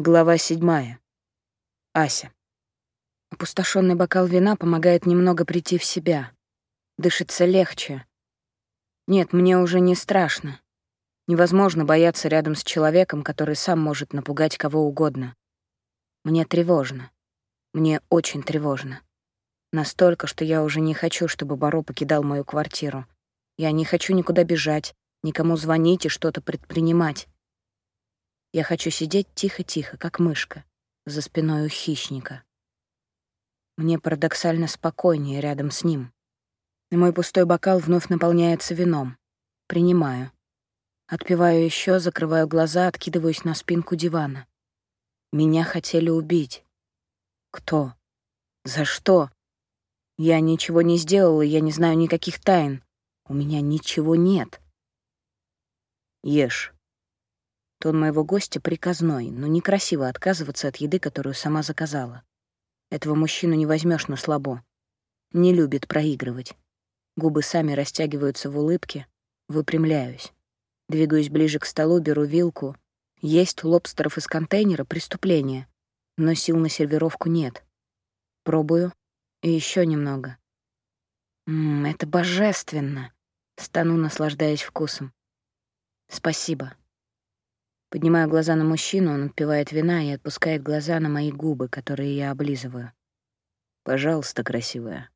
Глава седьмая. Ася. Опустошенный бокал вина помогает немного прийти в себя. Дышится легче. Нет, мне уже не страшно. Невозможно бояться рядом с человеком, который сам может напугать кого угодно. Мне тревожно. Мне очень тревожно. Настолько, что я уже не хочу, чтобы Баро покидал мою квартиру. Я не хочу никуда бежать, никому звонить и что-то предпринимать. Я хочу сидеть тихо-тихо, как мышка, за спиной у хищника. Мне парадоксально спокойнее рядом с ним. И мой пустой бокал вновь наполняется вином. Принимаю. Отпиваю еще, закрываю глаза, откидываюсь на спинку дивана. Меня хотели убить. Кто? За что? Я ничего не сделала, я не знаю никаких тайн. У меня ничего нет. Ешь. Тон моего гостя приказной, но некрасиво отказываться от еды, которую сама заказала. Этого мужчину не возьмешь на слабо. Не любит проигрывать. Губы сами растягиваются в улыбке. Выпрямляюсь. Двигаюсь ближе к столу, беру вилку. Есть лобстеров из контейнера — преступление. Но сил на сервировку нет. Пробую. И еще немного. Ммм, это божественно. Стану, наслаждаясь вкусом. Спасибо. Поднимаю глаза на мужчину, он отпивает вина и отпускает глаза на мои губы, которые я облизываю. «Пожалуйста, красивая».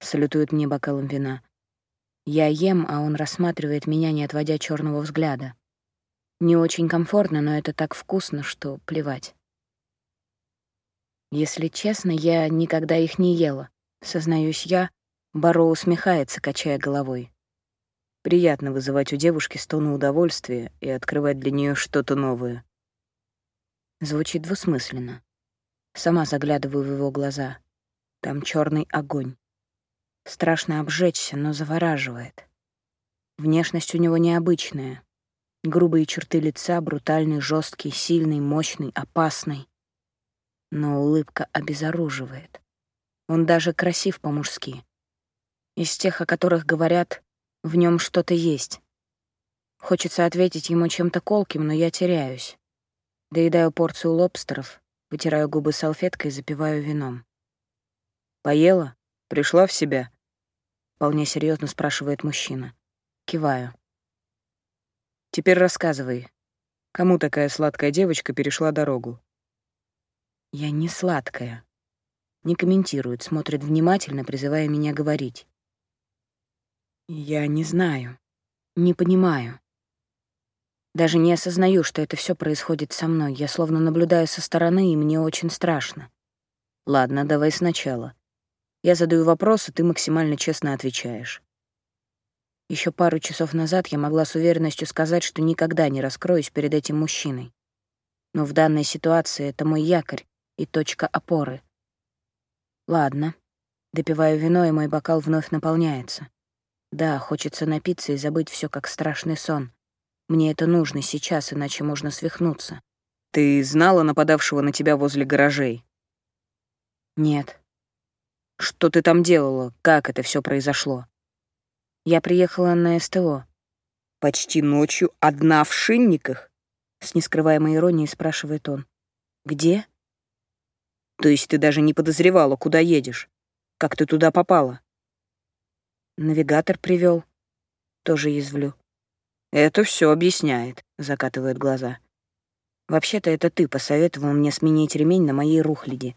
Салютует мне бокалом вина. Я ем, а он рассматривает меня, не отводя черного взгляда. Не очень комфортно, но это так вкусно, что плевать. Если честно, я никогда их не ела. Сознаюсь я, Баро усмехается, качая головой. Приятно вызывать у девушки стоны удовольствия и открывать для нее что-то новое. Звучит двусмысленно. Сама заглядываю в его глаза. Там черный огонь. Страшно обжечься, но завораживает. Внешность у него необычная. Грубые черты лица, брутальный, жесткий, сильный, мощный, опасный. Но улыбка обезоруживает. Он даже красив по-мужски. Из тех, о которых говорят, в нем что-то есть. Хочется ответить ему чем-то колким, но я теряюсь. Доедаю порцию лобстеров, вытираю губы салфеткой и запиваю вином. «Поела? Пришла в себя?» Вполне серьезно спрашивает мужчина. Киваю. «Теперь рассказывай, кому такая сладкая девочка перешла дорогу?» «Я не сладкая». Не комментирует, смотрит внимательно, призывая меня говорить. Я не знаю, не понимаю. Даже не осознаю, что это все происходит со мной. Я словно наблюдаю со стороны, и мне очень страшно. Ладно, давай сначала. Я задаю вопрос, и ты максимально честно отвечаешь. Еще пару часов назад я могла с уверенностью сказать, что никогда не раскроюсь перед этим мужчиной. Но в данной ситуации это мой якорь и точка опоры. Ладно. Допиваю вино, и мой бокал вновь наполняется. Да, хочется напиться и забыть все как страшный сон. Мне это нужно сейчас, иначе можно свихнуться. Ты знала нападавшего на тебя возле гаражей? Нет. Что ты там делала? Как это все произошло? Я приехала на СТО. Почти ночью одна в шинниках? С нескрываемой иронией спрашивает он. Где? То есть ты даже не подозревала, куда едешь? Как ты туда попала? Навигатор привел. Тоже язвлю. Это все объясняет, закатывает глаза. Вообще-то это ты посоветовал мне сменить ремень на моей рухляде.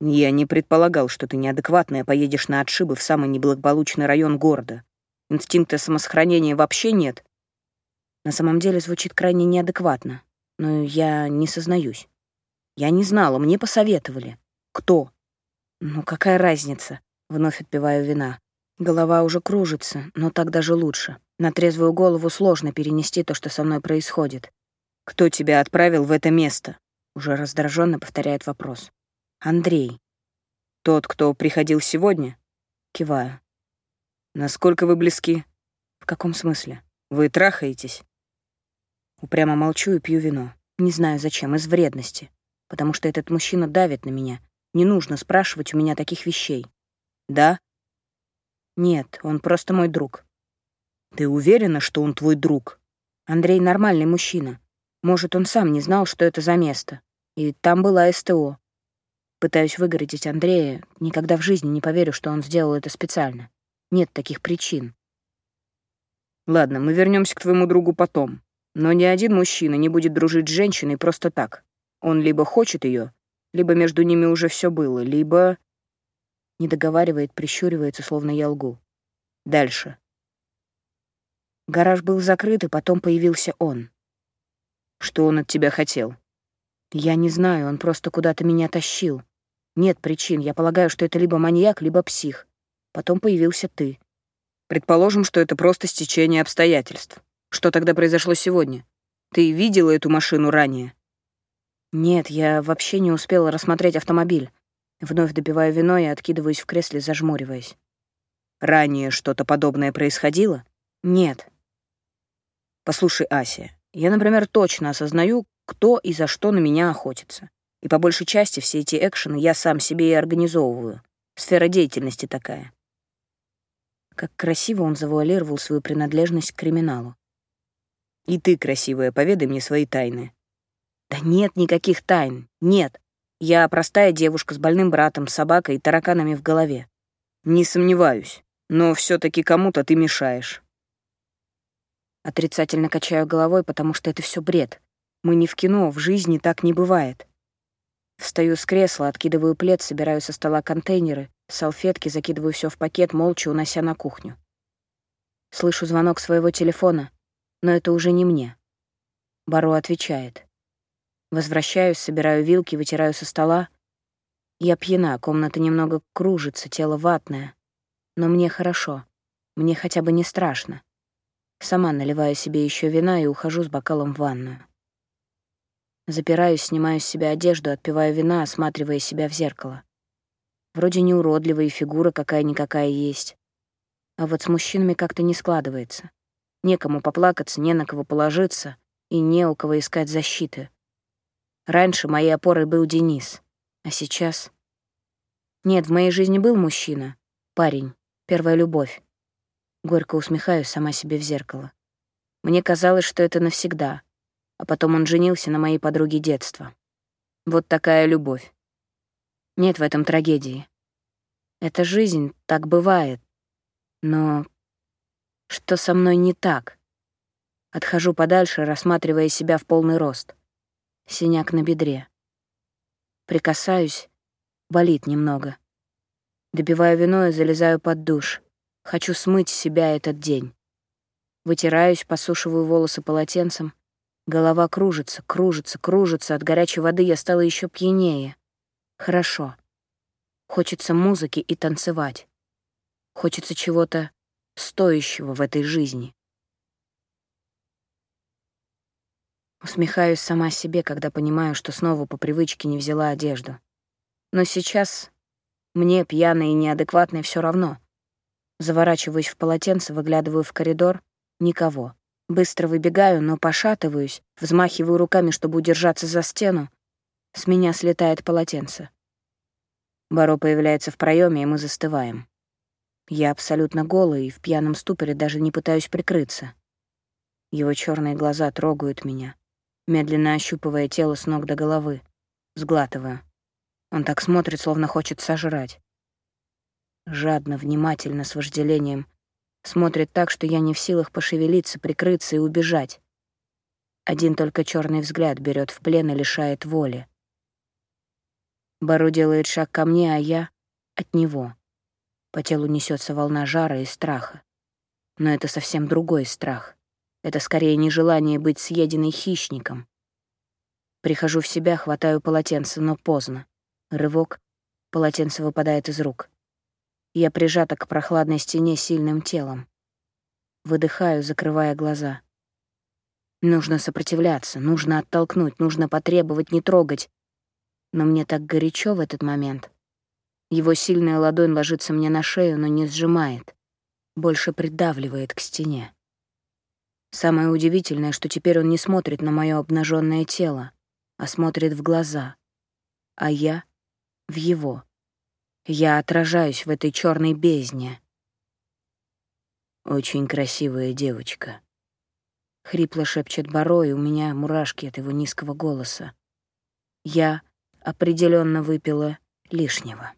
Я не предполагал, что ты неадекватная поедешь на отшибы в самый неблагополучный район города. Инстинкта самосохранения вообще нет. На самом деле звучит крайне неадекватно, но я не сознаюсь. Я не знала, мне посоветовали. Кто? Ну, какая разница? Вновь отпиваю вина. Голова уже кружится, но так даже лучше. На трезвую голову сложно перенести то, что со мной происходит. «Кто тебя отправил в это место?» Уже раздраженно повторяет вопрос. «Андрей». «Тот, кто приходил сегодня?» Киваю. «Насколько вы близки?» «В каком смысле?» «Вы трахаетесь?» Упрямо молчу и пью вино. Не знаю зачем, из вредности. Потому что этот мужчина давит на меня. Не нужно спрашивать у меня таких вещей. «Да?» Нет, он просто мой друг. Ты уверена, что он твой друг? Андрей нормальный мужчина. Может, он сам не знал, что это за место. И там была СТО. Пытаюсь выгородить Андрея. Никогда в жизни не поверю, что он сделал это специально. Нет таких причин. Ладно, мы вернемся к твоему другу потом. Но ни один мужчина не будет дружить с женщиной просто так. Он либо хочет ее, либо между ними уже все было, либо... Не договаривает, прищуривается, словно я лгу. Дальше. Гараж был закрыт, и потом появился он. Что он от тебя хотел? Я не знаю, он просто куда-то меня тащил. Нет причин, я полагаю, что это либо маньяк, либо псих. Потом появился ты. Предположим, что это просто стечение обстоятельств. Что тогда произошло сегодня? Ты видела эту машину ранее? Нет, я вообще не успела рассмотреть автомобиль. Вновь допиваю вино и откидываюсь в кресле, зажмуриваясь. Ранее что-то подобное происходило? Нет. Послушай, Ася, я, например, точно осознаю, кто и за что на меня охотится. И по большей части все эти экшены я сам себе и организовываю. Сфера деятельности такая. Как красиво он завуалировал свою принадлежность к криминалу. И ты, красивая, поведай мне свои тайны. Да нет никаких тайн, нет. Я простая девушка с больным братом, собакой и тараканами в голове. Не сомневаюсь, но все таки кому-то ты мешаешь. Отрицательно качаю головой, потому что это все бред. Мы не в кино, в жизни так не бывает. Встаю с кресла, откидываю плед, собираю со стола контейнеры, салфетки, закидываю все в пакет, молча унося на кухню. Слышу звонок своего телефона, но это уже не мне. Баро отвечает. Возвращаюсь, собираю вилки, вытираю со стола. Я пьяна, комната немного кружится, тело ватное. Но мне хорошо. Мне хотя бы не страшно. Сама наливаю себе еще вина и ухожу с бокалом в ванную. Запираюсь, снимаю с себя одежду, отпиваю вина, осматривая себя в зеркало. Вроде не уродливая фигура какая-никакая есть. А вот с мужчинами как-то не складывается. Некому поплакаться, не на кого положиться и не у кого искать защиты. Раньше моей опорой был Денис, а сейчас... Нет, в моей жизни был мужчина, парень, первая любовь. Горько усмехаюсь сама себе в зеркало. Мне казалось, что это навсегда, а потом он женился на моей подруге детства. Вот такая любовь. Нет в этом трагедии. Это жизнь, так бывает. Но что со мной не так? Отхожу подальше, рассматривая себя в полный рост синяк на бедре. Прикасаюсь, болит немного. Добиваю вино и залезаю под душ. Хочу смыть себя этот день. Вытираюсь, посушиваю волосы полотенцем. Голова кружится, кружится, кружится. От горячей воды я стала еще пьянее. Хорошо. Хочется музыки и танцевать. Хочется чего-то стоящего в этой жизни. Усмехаюсь сама себе, когда понимаю, что снова по привычке не взяла одежду. Но сейчас мне, пьяной и неадекватной, все равно. Заворачиваюсь в полотенце, выглядываю в коридор — никого. Быстро выбегаю, но пошатываюсь, взмахиваю руками, чтобы удержаться за стену. С меня слетает полотенце. Баро появляется в проеме, и мы застываем. Я абсолютно голая и в пьяном ступоре даже не пытаюсь прикрыться. Его черные глаза трогают меня медленно ощупывая тело с ног до головы. Сглатываю. Он так смотрит, словно хочет сожрать. Жадно, внимательно, с вожделением. Смотрит так, что я не в силах пошевелиться, прикрыться и убежать. Один только черный взгляд берет в плен и лишает воли. Бару делает шаг ко мне, а я — от него. По телу несется волна жара и страха. Но это совсем другой страх. Это скорее нежелание быть съеденной хищником. Прихожу в себя, хватаю полотенце, но поздно. Рывок, полотенце выпадает из рук. Я прижата к прохладной стене сильным телом. Выдыхаю, закрывая глаза. Нужно сопротивляться, нужно оттолкнуть, нужно потребовать не трогать. Но мне так горячо в этот момент. Его сильная ладонь ложится мне на шею, но не сжимает. Больше придавливает к стене. Самое удивительное, что теперь он не смотрит на мое обнаженное тело, а смотрит в глаза. А я — в его. Я отражаюсь в этой черной бездне. Очень красивая девочка. Хрипло шепчет Баро, и у меня мурашки от его низкого голоса. Я определенно выпила лишнего.